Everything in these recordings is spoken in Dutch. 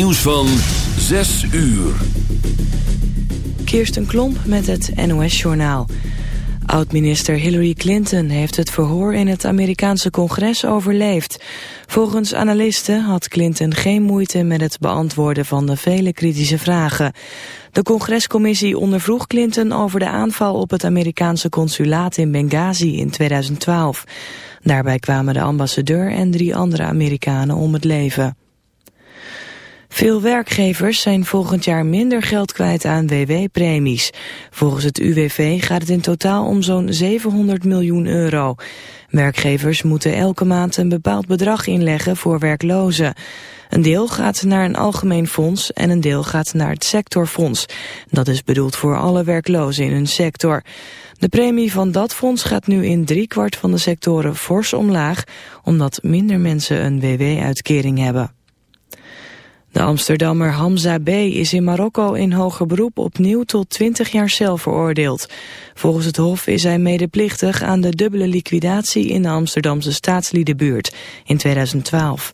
Nieuws van 6 uur. Kirsten Klomp met het NOS-journaal. Oud-minister Hillary Clinton heeft het verhoor in het Amerikaanse congres overleefd. Volgens analisten had Clinton geen moeite met het beantwoorden van de vele kritische vragen. De congrescommissie ondervroeg Clinton over de aanval op het Amerikaanse consulaat in Benghazi in 2012. Daarbij kwamen de ambassadeur en drie andere Amerikanen om het leven. Veel werkgevers zijn volgend jaar minder geld kwijt aan WW-premies. Volgens het UWV gaat het in totaal om zo'n 700 miljoen euro. Werkgevers moeten elke maand een bepaald bedrag inleggen voor werklozen. Een deel gaat naar een algemeen fonds en een deel gaat naar het sectorfonds. Dat is bedoeld voor alle werklozen in hun sector. De premie van dat fonds gaat nu in driekwart van de sectoren fors omlaag... omdat minder mensen een WW-uitkering hebben. De Amsterdammer Hamza B. is in Marokko in hoger beroep opnieuw tot 20 jaar cel veroordeeld. Volgens het Hof is hij medeplichtig aan de dubbele liquidatie in de Amsterdamse staatsliedenbuurt in 2012.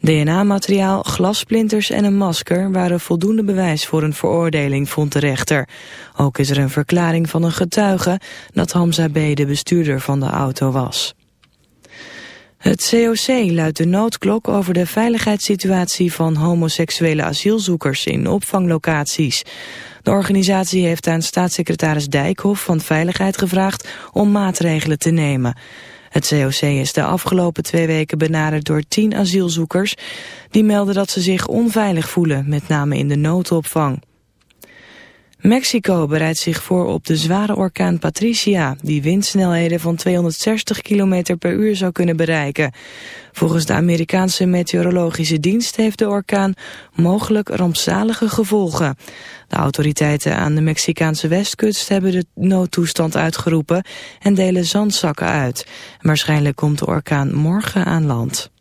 DNA-materiaal, glasplinters en een masker waren voldoende bewijs voor een veroordeling, vond de rechter. Ook is er een verklaring van een getuige dat Hamza B. de bestuurder van de auto was. Het COC luidt de noodklok over de veiligheidssituatie van homoseksuele asielzoekers in opvanglocaties. De organisatie heeft aan staatssecretaris Dijkhoff van Veiligheid gevraagd om maatregelen te nemen. Het COC is de afgelopen twee weken benaderd door tien asielzoekers. Die melden dat ze zich onveilig voelen, met name in de noodopvang. Mexico bereidt zich voor op de zware orkaan Patricia... die windsnelheden van 260 km per uur zou kunnen bereiken. Volgens de Amerikaanse meteorologische dienst heeft de orkaan mogelijk rampzalige gevolgen. De autoriteiten aan de Mexicaanse westkust hebben de noodtoestand uitgeroepen... en delen zandzakken uit. Waarschijnlijk komt de orkaan morgen aan land.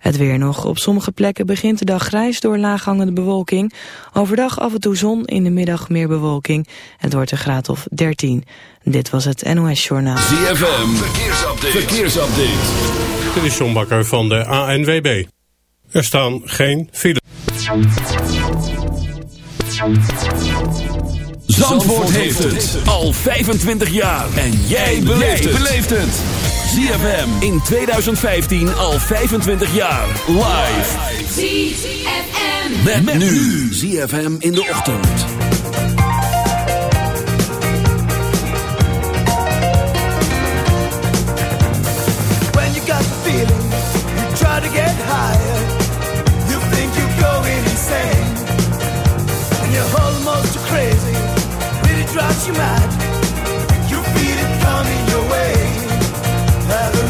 Het weer nog. Op sommige plekken begint de dag grijs door laaghangende bewolking. Overdag af en toe zon, in de middag meer bewolking. Het wordt een graad of 13. Dit was het NOS Journaal. ZFM, verkeersupdate. verkeersupdate. Dit is John Bakker van de ANWB. Er staan geen files. Zandvoort heeft het al 25 jaar. En jij beleeft het. ZFM in 2015 al 25 jaar. Live. ZFM. Met, met nu. ZFM in de ochtend. When you got the feeling, you try to get higher. You think you're going insane. And you're almost crazy. Really drives you mad. another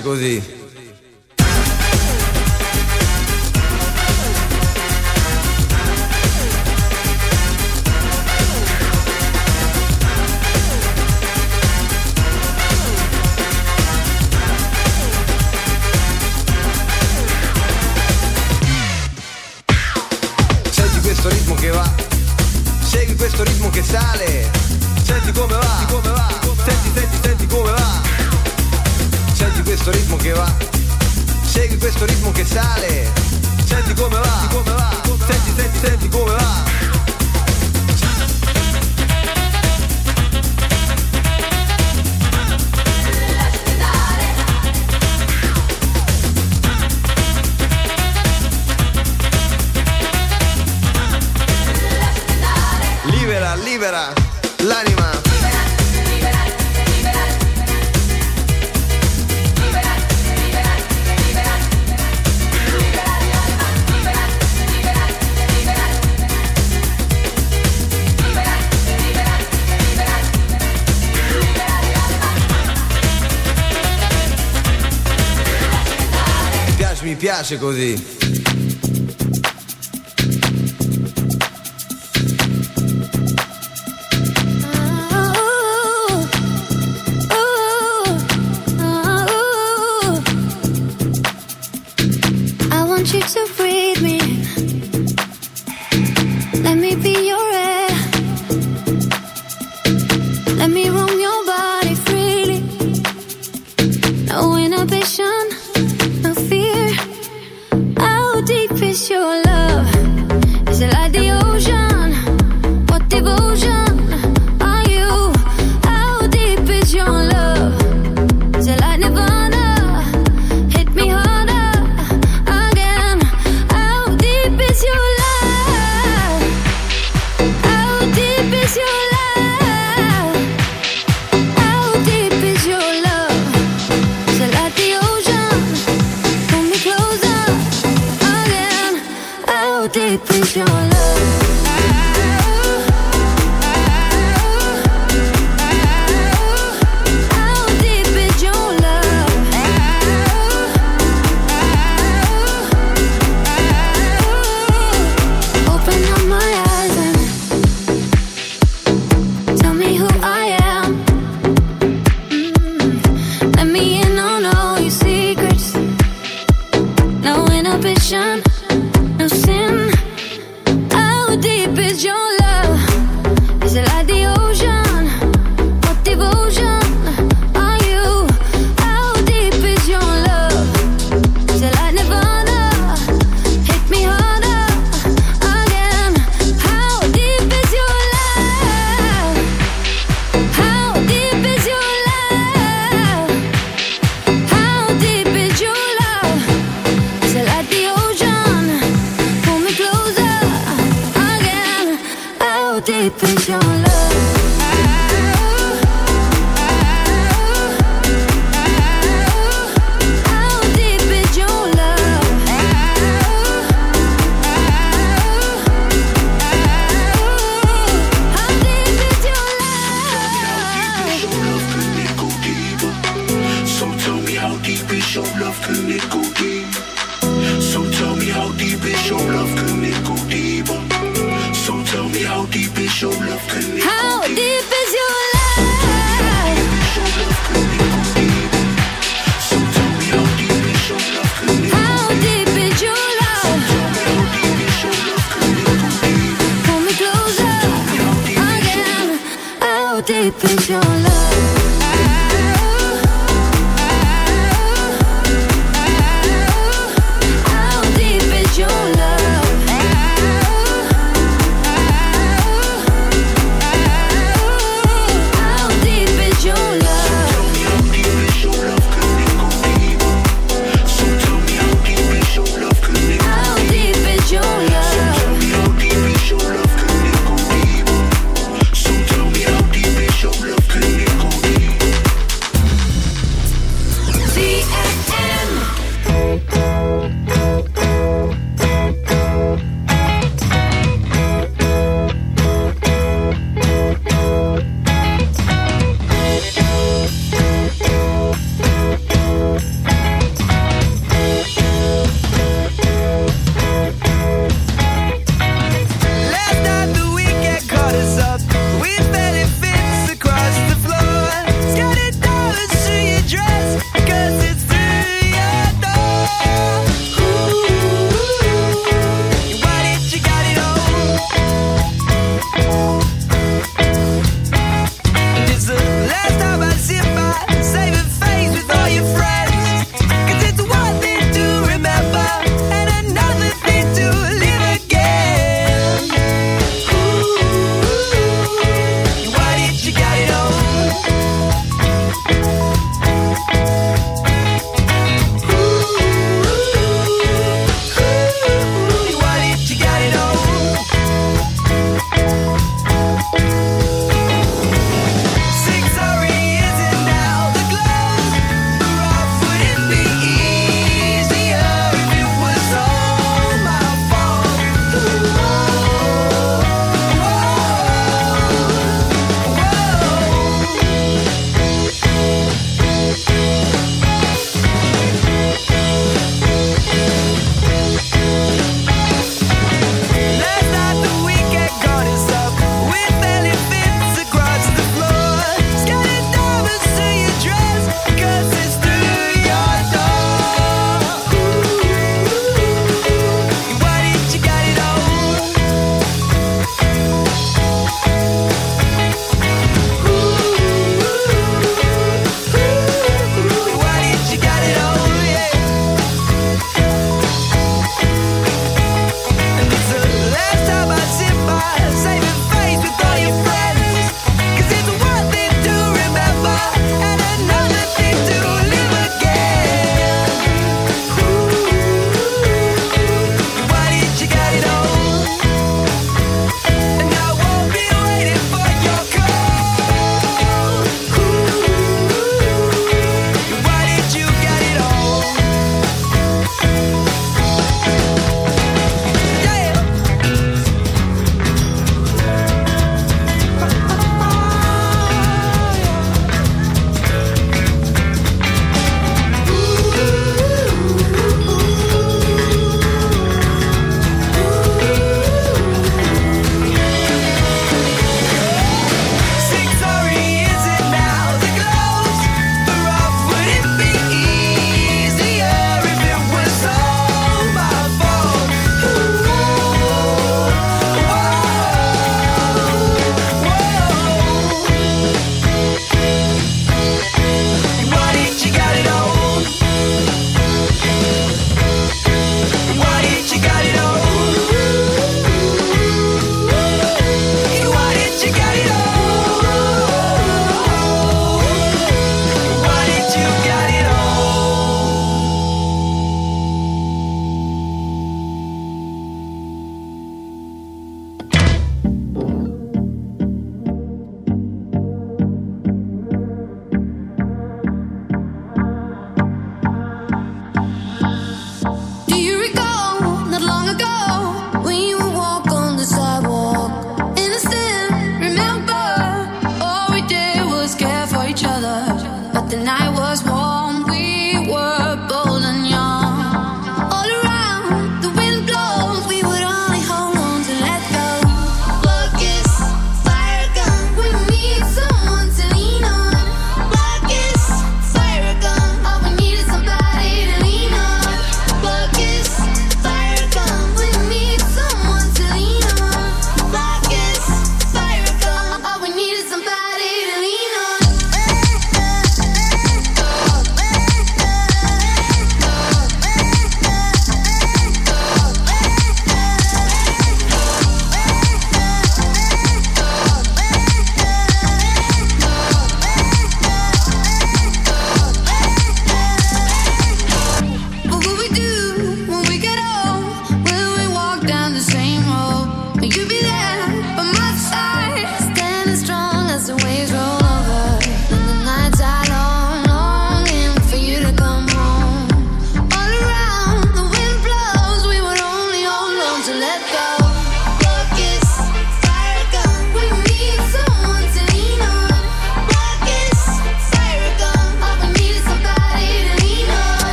così. piace così.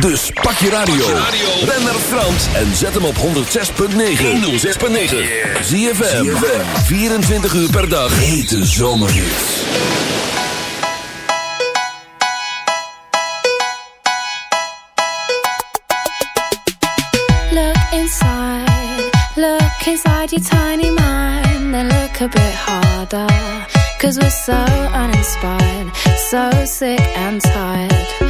Dus pak je radio. Ben naar Frans en zet hem op 106.9. 106.9. Zie je 24 uur per dag. Hete zomerhits. Look inside. Look inside your tiny mind. And look a bit harder. Cause we're so uninspired. So sick and tired.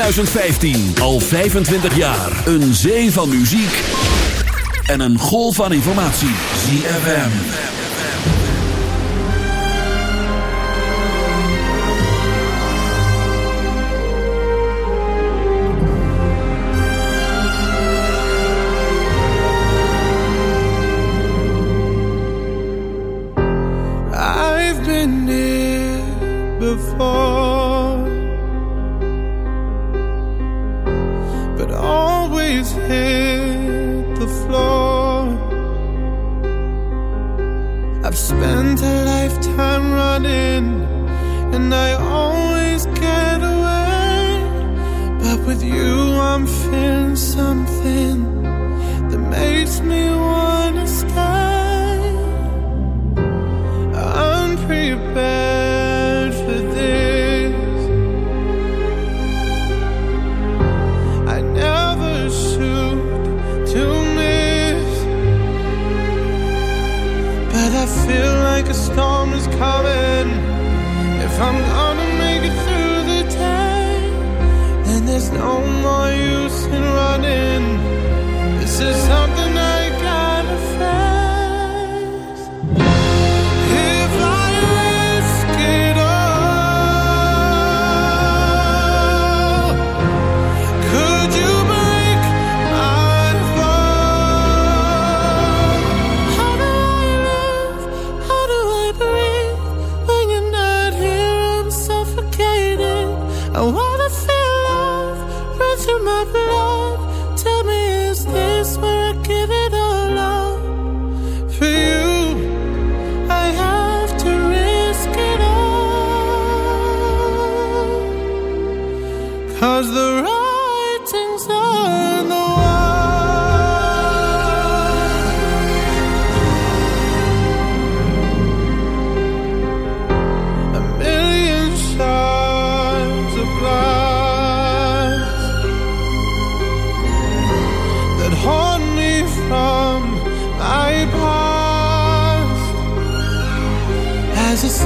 2015. Al 25 jaar. Een zee van muziek. En een golf van informatie. ZFM. I've been here before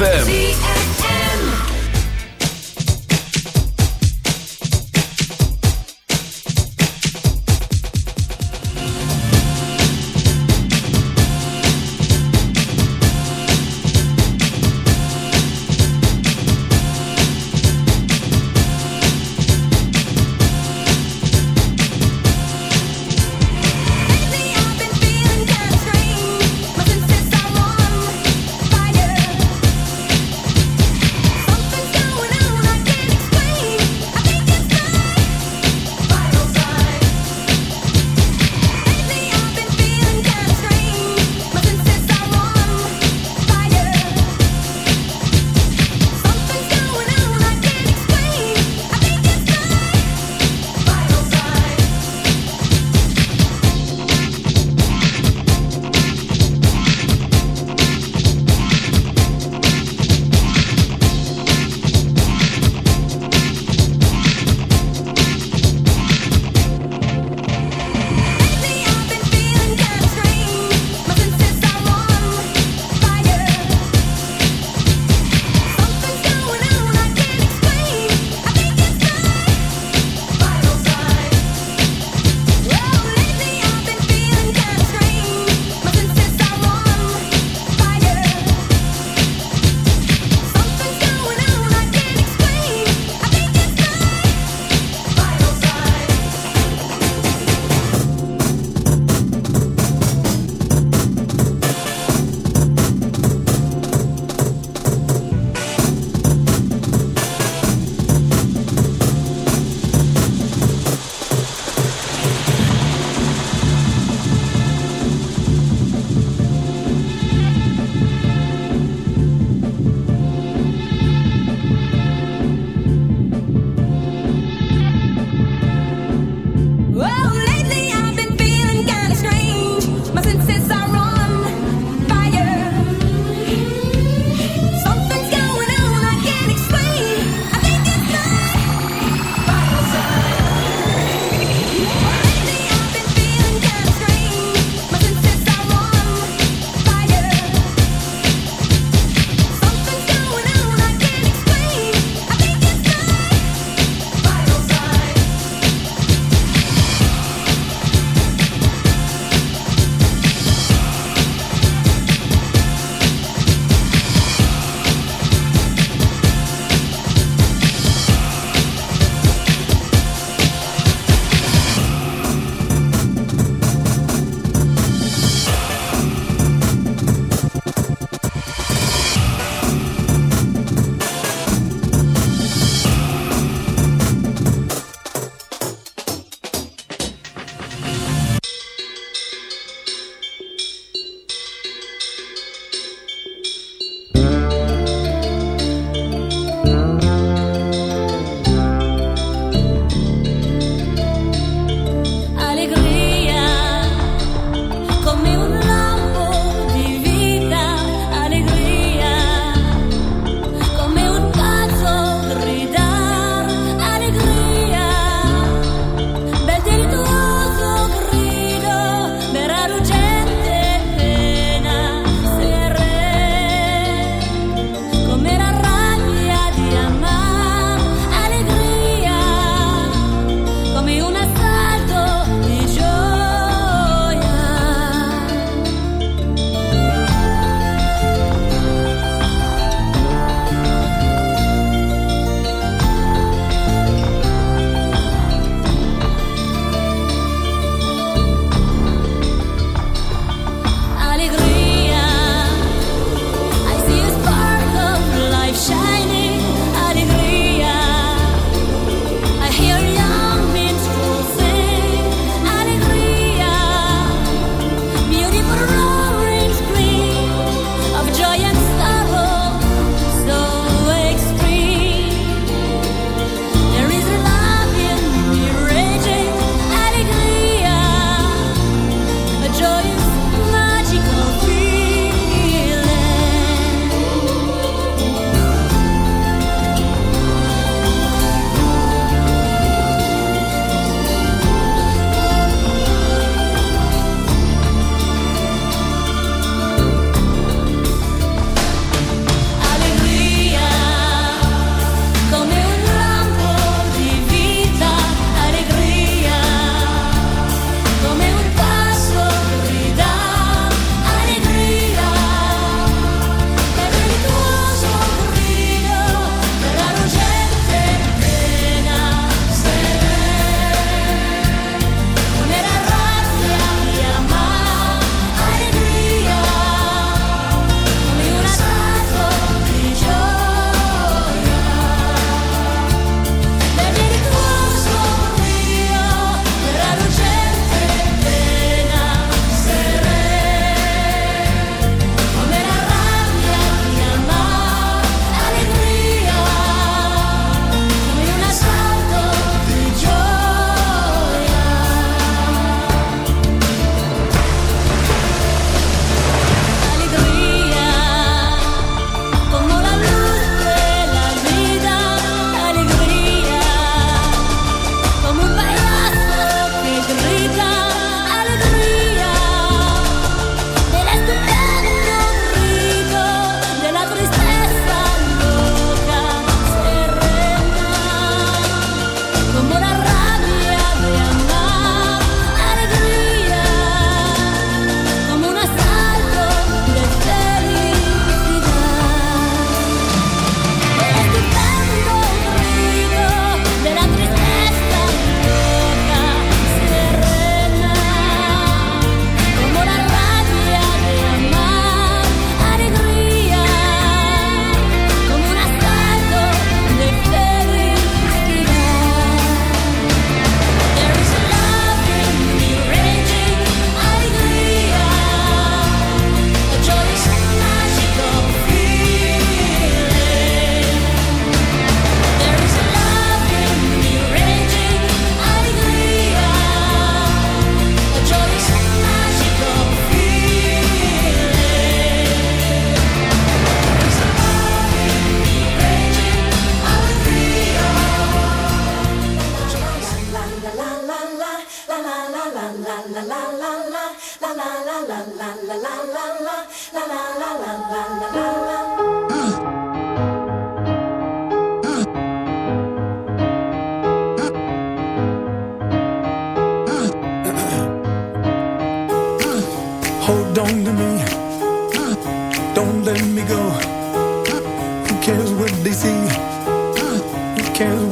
ZFM.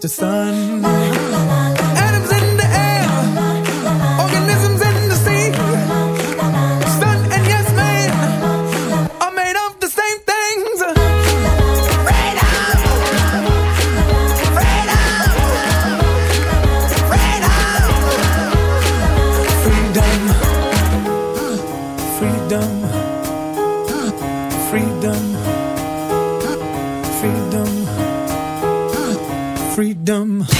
the sun. freedom.